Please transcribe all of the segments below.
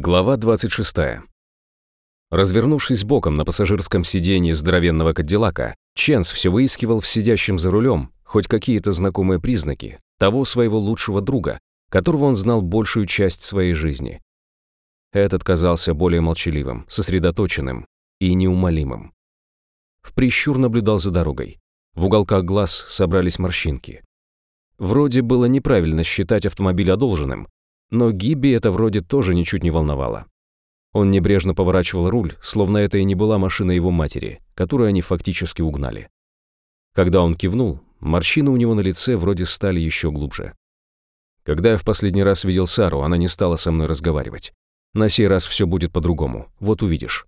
Глава 26. Развернувшись боком на пассажирском сиденье здоровенного Кадиллака, Ченс все выискивал в сидящем за рулем хоть какие-то знакомые признаки того своего лучшего друга, которого он знал большую часть своей жизни. Этот казался более молчаливым, сосредоточенным и неумолимым. В прищур наблюдал за дорогой. В уголках глаз собрались морщинки. Вроде было неправильно считать автомобиль одолженным, но Гибби это вроде тоже ничуть не волновало. Он небрежно поворачивал руль, словно это и не была машина его матери, которую они фактически угнали. Когда он кивнул, морщины у него на лице вроде стали еще глубже. Когда я в последний раз видел Сару, она не стала со мной разговаривать. На сей раз все будет по-другому, вот увидишь.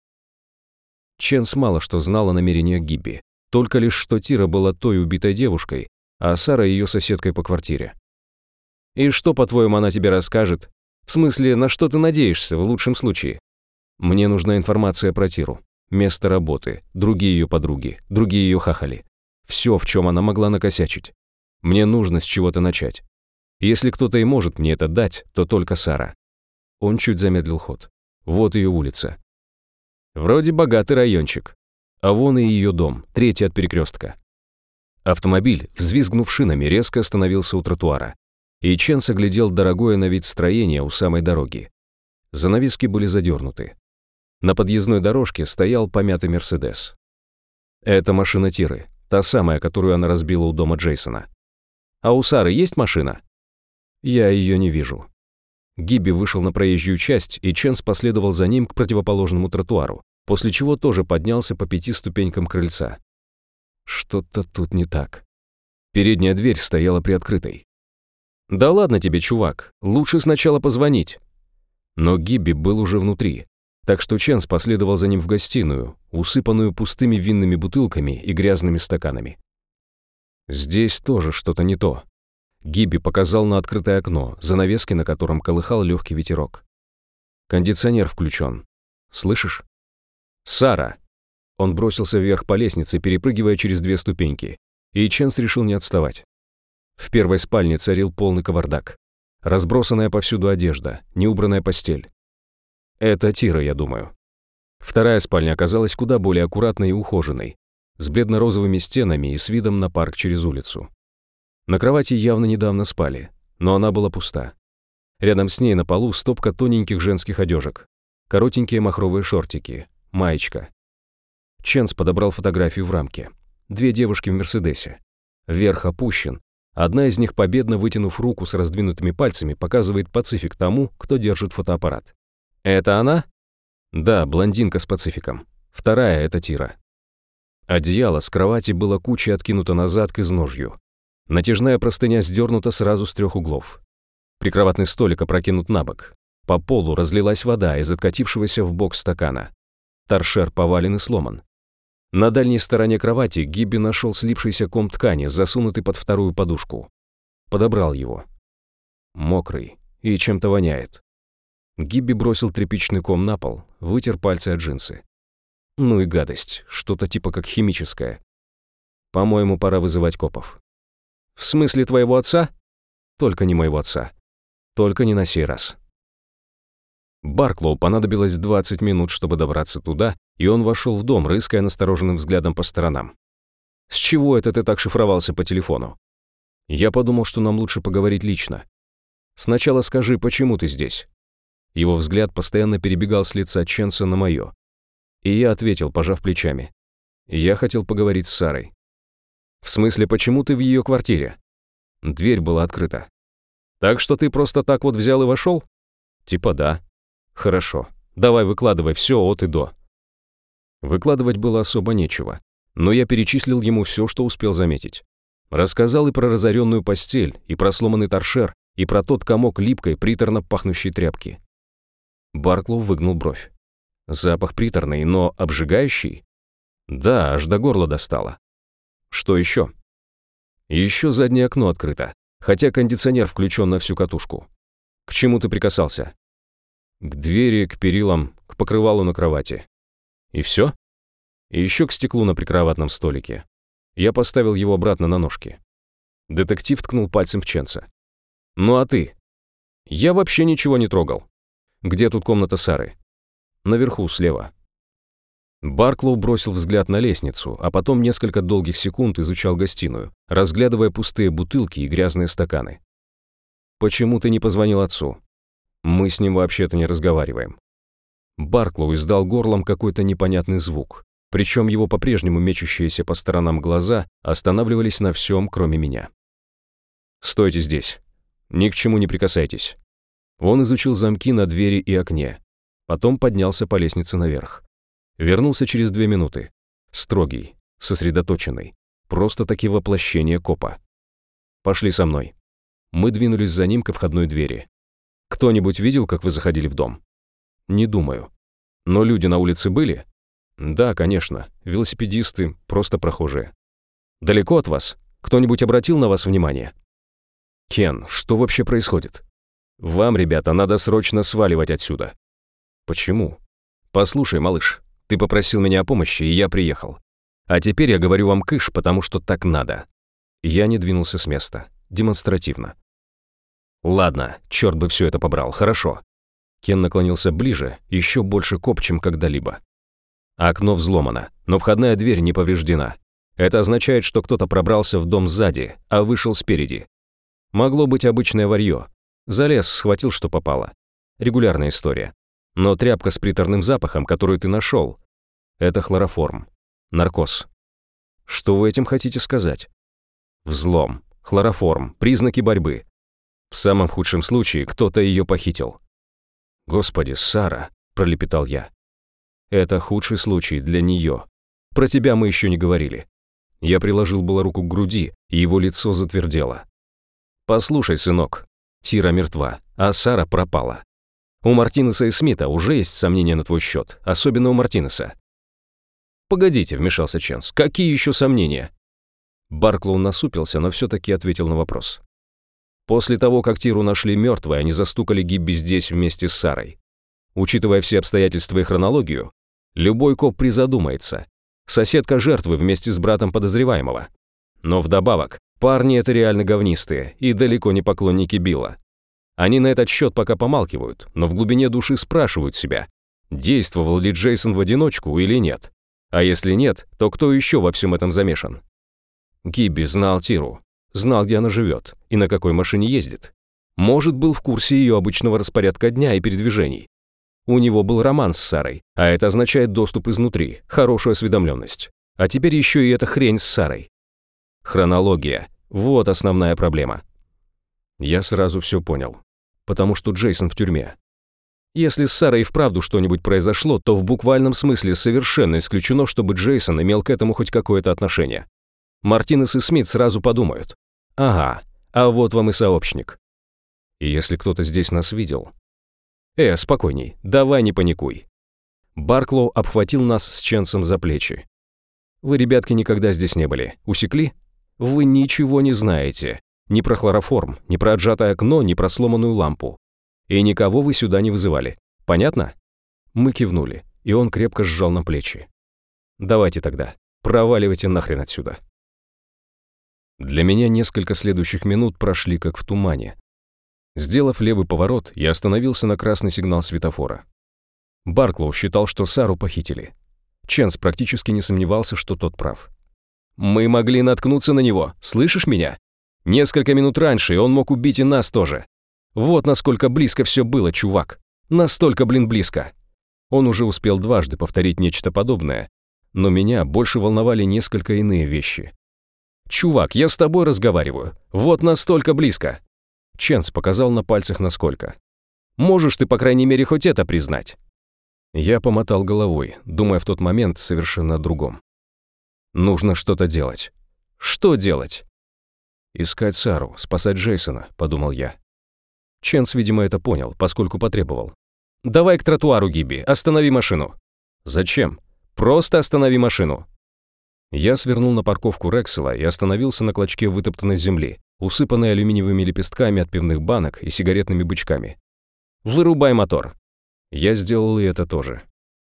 Ченс мало что знал о намерениях Гибби, только лишь что Тира была той убитой девушкой, а Сара ее соседкой по квартире. И что, по-твоему, она тебе расскажет? В смысле, на что ты надеешься в лучшем случае? Мне нужна информация про Тиру. Место работы, другие ее подруги, другие ее хахали. Все, в чем она могла накосячить. Мне нужно с чего-то начать. Если кто-то и может мне это дать, то только Сара. Он чуть замедлил ход. Вот ее улица. Вроде богатый райончик. А вон и ее дом, третий от перекрестка. Автомобиль, взвизгнув шинами, резко остановился у тротуара и Ченс оглядел дорогое на вид строение у самой дороги. Занавески были задернуты. На подъездной дорожке стоял помятый «Мерседес». Это машина Тиры, та самая, которую она разбила у дома Джейсона. А у Сары есть машина? Я ее не вижу. Гибби вышел на проезжую часть, и Ченс последовал за ним к противоположному тротуару, после чего тоже поднялся по пяти ступенькам крыльца. Что-то тут не так. Передняя дверь стояла приоткрытой. «Да ладно тебе, чувак, лучше сначала позвонить». Но Гибби был уже внутри, так что Ченс последовал за ним в гостиную, усыпанную пустыми винными бутылками и грязными стаканами. Здесь тоже что-то не то. Гибби показал на открытое окно, занавески на котором колыхал легкий ветерок. Кондиционер включен. Слышишь? «Сара!» Он бросился вверх по лестнице, перепрыгивая через две ступеньки, и Ченс решил не отставать. В первой спальне царил полный кавардак. Разбросанная повсюду одежда, неубранная постель. Это Тира, я думаю. Вторая спальня оказалась куда более аккуратной и ухоженной, с бледно-розовыми стенами и с видом на парк через улицу. На кровати явно недавно спали, но она была пуста. Рядом с ней на полу стопка тоненьких женских одежек, коротенькие махровые шортики, маечка. Ченс подобрал фотографию в рамке. Две девушки в Мерседесе. Верх опущен, Одна из них, победно вытянув руку с раздвинутыми пальцами, показывает Пацифик тому, кто держит фотоаппарат. «Это она?» «Да, блондинка с Пацификом. Вторая — это Тира». Одеяло с кровати было кучей откинуто назад к изножью. Натяжная простыня сдернута сразу с трех углов. Прикроватный столик опрокинут на бок. По полу разлилась вода из откатившегося в бок стакана. Торшер повален и сломан. На дальней стороне кровати Гибби нашел слипшийся ком ткани, засунутый под вторую подушку. Подобрал его. Мокрый и чем-то воняет. Гибби бросил тряпичный ком на пол, вытер пальцы от джинсы. Ну и гадость, что-то типа как химическое. По-моему, пора вызывать копов. В смысле твоего отца? Только не моего отца. Только не на сей раз. Барклоу понадобилось 20 минут, чтобы добраться туда, и он вошел в дом, рыская настороженным взглядом по сторонам. «С чего это ты так шифровался по телефону?» «Я подумал, что нам лучше поговорить лично. Сначала скажи, почему ты здесь?» Его взгляд постоянно перебегал с лица Ченса на мое. И я ответил, пожав плечами. «Я хотел поговорить с Сарой». «В смысле, почему ты в ее квартире?» Дверь была открыта. «Так что ты просто так вот взял и вошел?» «Типа да». «Хорошо. Давай выкладывай все от и до». Выкладывать было особо нечего, но я перечислил ему все, что успел заметить. Рассказал и про разоренную постель, и про сломанный торшер, и про тот комок липкой, приторно пахнущей тряпки. Барклоу выгнул бровь. Запах приторный, но обжигающий? Да, аж до горла достало. Что еще? Еще заднее окно открыто, хотя кондиционер включен на всю катушку. К чему ты прикасался? К двери, к перилам, к покрывалу на кровати. И все? И еще к стеклу на прикроватном столике. Я поставил его обратно на ножки. Детектив ткнул пальцем в Ченца. «Ну а ты?» «Я вообще ничего не трогал». Где тут комната Сары? Наверху, слева. Барклоу бросил взгляд на лестницу, а потом несколько долгих секунд изучал гостиную, разглядывая пустые бутылки и грязные стаканы. «Почему ты не позвонил отцу?» «Мы с ним вообще-то не разговариваем». Барклоу издал горлом какой-то непонятный звук, причем его по-прежнему мечущиеся по сторонам глаза останавливались на всем, кроме меня. «Стойте здесь. Ни к чему не прикасайтесь». Он изучил замки на двери и окне, потом поднялся по лестнице наверх. Вернулся через две минуты. Строгий, сосредоточенный. Просто-таки воплощение копа. «Пошли со мной». Мы двинулись за ним ко входной двери. «Кто-нибудь видел, как вы заходили в дом?» «Не думаю. Но люди на улице были?» «Да, конечно. Велосипедисты, просто прохожие». «Далеко от вас? Кто-нибудь обратил на вас внимание?» «Кен, что вообще происходит?» «Вам, ребята, надо срочно сваливать отсюда». «Почему?» «Послушай, малыш, ты попросил меня о помощи, и я приехал. А теперь я говорю вам кыш, потому что так надо». Я не двинулся с места. Демонстративно. «Ладно, черт бы все это побрал, хорошо». Кен наклонился ближе, еще больше коп, чем когда-либо. Окно взломано, но входная дверь не повреждена. Это означает, что кто-то пробрался в дом сзади, а вышел спереди. Могло быть обычное варье. Залез, схватил, что попало. Регулярная история. Но тряпка с приторным запахом, которую ты нашел, это хлороформ. Наркоз. Что вы этим хотите сказать? Взлом, хлороформ, признаки борьбы. В самом худшем случае кто-то ее похитил. «Господи, Сара!» – пролепетал я. «Это худший случай для нее. Про тебя мы еще не говорили». Я приложил было руку к груди, и его лицо затвердело. «Послушай, сынок, Тира мертва, а Сара пропала. У Мартинеса и Смита уже есть сомнения на твой счет, особенно у Мартинеса. «Погодите», — вмешался Ченс, — «какие еще сомнения?» Барклоу насупился, но все-таки ответил на вопрос. После того, как Тиру нашли мертвой, они застукали Гибби здесь вместе с Сарой. Учитывая все обстоятельства и хронологию, любой коп призадумается. Соседка жертвы вместе с братом подозреваемого. Но вдобавок, парни это реально говнистые и далеко не поклонники Билла. Они на этот счет пока помалкивают, но в глубине души спрашивают себя, действовал ли Джейсон в одиночку или нет. А если нет, то кто еще во всем этом замешан? Гибби знал Тиру, знал, где она живет и на какой машине ездит. Может, был в курсе ее обычного распорядка дня и передвижений. У него был роман с Сарой, а это означает доступ изнутри, хорошую осведомленность. А теперь еще и эта хрень с Сарой. Хронология. Вот основная проблема. Я сразу все понял потому что Джейсон в тюрьме. Если с Сарой вправду что-нибудь произошло, то в буквальном смысле совершенно исключено, чтобы Джейсон имел к этому хоть какое-то отношение. Мартинес и Смит сразу подумают. Ага, а вот вам и сообщник. И если кто-то здесь нас видел... Э, спокойней, давай не паникуй. Барклоу обхватил нас с Ченсом за плечи. Вы, ребятки, никогда здесь не были. Усекли? Вы ничего не знаете. Ни про хлороформ, ни про отжатое окно, ни про сломанную лампу. И никого вы сюда не вызывали. Понятно? Мы кивнули, и он крепко сжал на плечи. Давайте тогда, проваливайте нахрен отсюда. Для меня несколько следующих минут прошли как в тумане. Сделав левый поворот, я остановился на красный сигнал светофора. Барклоу считал, что Сару похитили. Ченс практически не сомневался, что тот прав. «Мы могли наткнуться на него, слышишь меня? Несколько минут раньше, и он мог убить и нас тоже. Вот насколько близко все было, чувак. Настолько, блин, близко. Он уже успел дважды повторить нечто подобное, но меня больше волновали несколько иные вещи. «Чувак, я с тобой разговариваю. Вот настолько близко!» Ченс показал на пальцах насколько. «Можешь ты, по крайней мере, хоть это признать?» Я помотал головой, думая в тот момент совершенно о другом. «Нужно что-то делать». «Что делать?» «Искать Сару, спасать Джейсона», — подумал я. Ченс, видимо, это понял, поскольку потребовал. «Давай к тротуару, Гиби, останови машину». «Зачем? Просто останови машину». Я свернул на парковку Рексела и остановился на клочке вытоптанной земли, усыпанной алюминиевыми лепестками от пивных банок и сигаретными бычками. «Вырубай мотор». Я сделал и это тоже.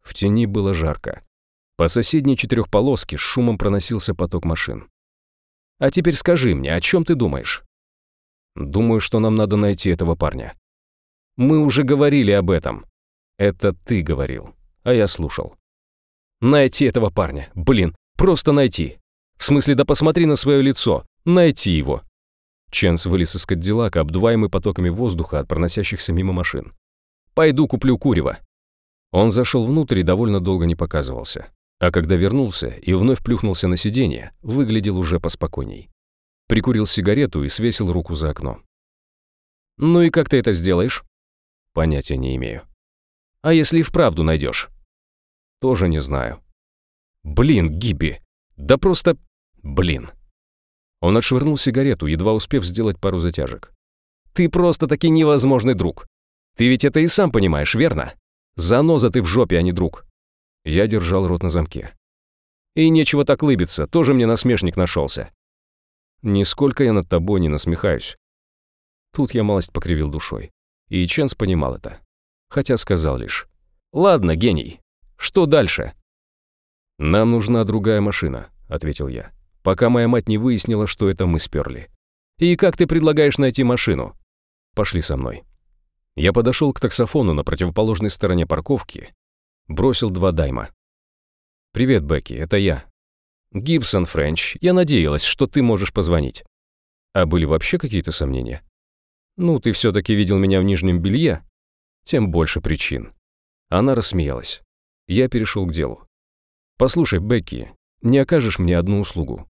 В тени было жарко. По соседней четырехполоске с шумом проносился поток машин. А теперь скажи мне, о чем ты думаешь?» «Думаю, что нам надо найти этого парня». Мы уже говорили об этом. Это ты говорил, а я слушал. Найти этого парня, блин, просто найти. В смысле, да посмотри на свое лицо, найти его. Ченс вылез из Кадиллака, обдуваемый потоками воздуха от проносящихся мимо машин. «Пойду куплю курева». Он зашел внутрь и довольно долго не показывался. А когда вернулся и вновь плюхнулся на сиденье, выглядел уже поспокойней. Прикурил сигарету и свесил руку за окно. «Ну и как ты это сделаешь?» «Понятия не имею». «А если и вправду найдешь?» «Тоже не знаю». «Блин, Гиби! Да просто... Блин!» Он отшвырнул сигарету, едва успев сделать пару затяжек. «Ты просто-таки невозможный друг. Ты ведь это и сам понимаешь, верно? Заноза ты в жопе, а не друг». Я держал рот на замке. «И нечего так лыбиться, тоже мне насмешник нашелся. Нисколько я над тобой не насмехаюсь. Тут я малость покривил душой. И Ченс понимал это. Хотя сказал лишь. «Ладно, гений. Что дальше?» «Нам нужна другая машина», — ответил я, «пока моя мать не выяснила, что это мы сперли». «И как ты предлагаешь найти машину?» «Пошли со мной». Я подошел к таксофону на противоположной стороне парковки, бросил два дайма. «Привет, Бекки, это я. Гибсон Френч, я надеялась, что ты можешь позвонить. А были вообще какие-то сомнения? Ну, ты все-таки видел меня в нижнем белье? Тем больше причин. Она рассмеялась. Я перешел к делу. Послушай, Бекки, не окажешь мне одну услугу?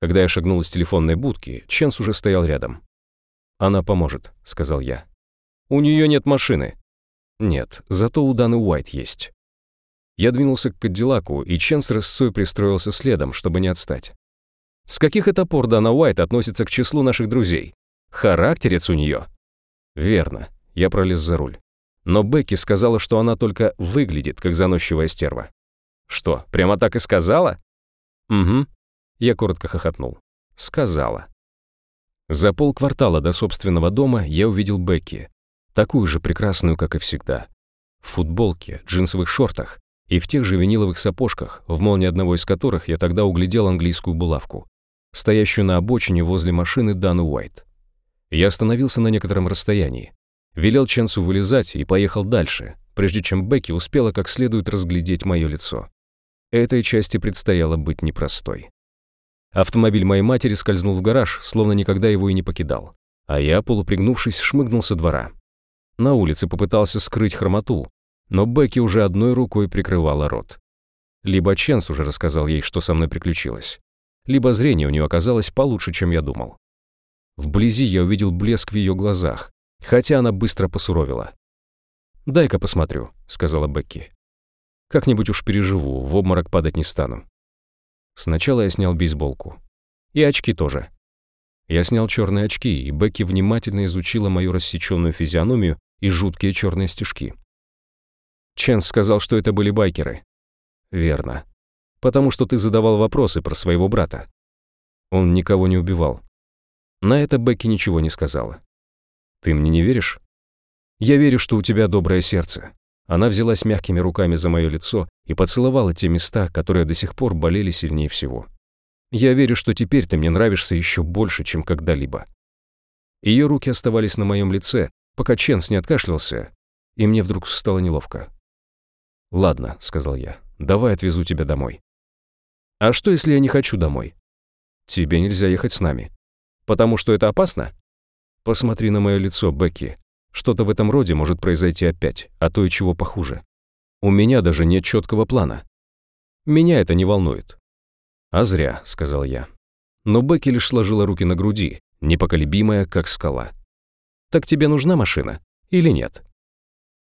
Когда я шагнул из телефонной будки, Ченс уже стоял рядом. «Она поможет», — сказал я. «У нее нет машины». «Нет, зато у Даны Уайт есть. Я двинулся к Кадиллаку, и Чен с рысцой пристроился следом, чтобы не отстать. С каких это пор Дана Уайт относится к числу наших друзей? Характерец у нее. Верно, я пролез за руль. Но Бекки сказала, что она только выглядит, как заносчивая стерва. Что, прямо так и сказала? Угу. Я коротко хохотнул. Сказала. За полквартала до собственного дома я увидел Бекки, такую же прекрасную, как и всегда. В футболке, джинсовых шортах и в тех же виниловых сапожках, в молнии одного из которых я тогда углядел английскую булавку, стоящую на обочине возле машины Даны Уайт. Я остановился на некотором расстоянии, велел Ченсу вылезать и поехал дальше, прежде чем Бекки успела как следует разглядеть мое лицо. Этой части предстояло быть непростой. Автомобиль моей матери скользнул в гараж, словно никогда его и не покидал, а я, полупригнувшись, шмыгнул со двора. На улице попытался скрыть хромоту, но Бекки уже одной рукой прикрывала рот. Либо Ченс уже рассказал ей, что со мной приключилось, либо зрение у нее оказалось получше, чем я думал. Вблизи я увидел блеск в ее глазах, хотя она быстро посуровила. «Дай-ка посмотрю», — сказала Бекки. «Как-нибудь уж переживу, в обморок падать не стану». Сначала я снял бейсболку. И очки тоже. Я снял черные очки, и Бекки внимательно изучила мою рассеченную физиономию и жуткие черные стежки. Ченс сказал, что это были байкеры. Верно. Потому что ты задавал вопросы про своего брата. Он никого не убивал. На это Бекки ничего не сказала. Ты мне не веришь? Я верю, что у тебя доброе сердце. Она взялась мягкими руками за мое лицо и поцеловала те места, которые до сих пор болели сильнее всего. Я верю, что теперь ты мне нравишься еще больше, чем когда-либо. Ее руки оставались на моем лице, пока Ченс не откашлялся, и мне вдруг стало неловко. «Ладно», — сказал я, — «давай отвезу тебя домой». «А что, если я не хочу домой?» «Тебе нельзя ехать с нами». «Потому что это опасно?» «Посмотри на мое лицо, Бекки. Что-то в этом роде может произойти опять, а то и чего похуже. У меня даже нет четкого плана. Меня это не волнует». «А зря», — сказал я. Но Бекки лишь сложила руки на груди, непоколебимая, как скала. «Так тебе нужна машина или нет?»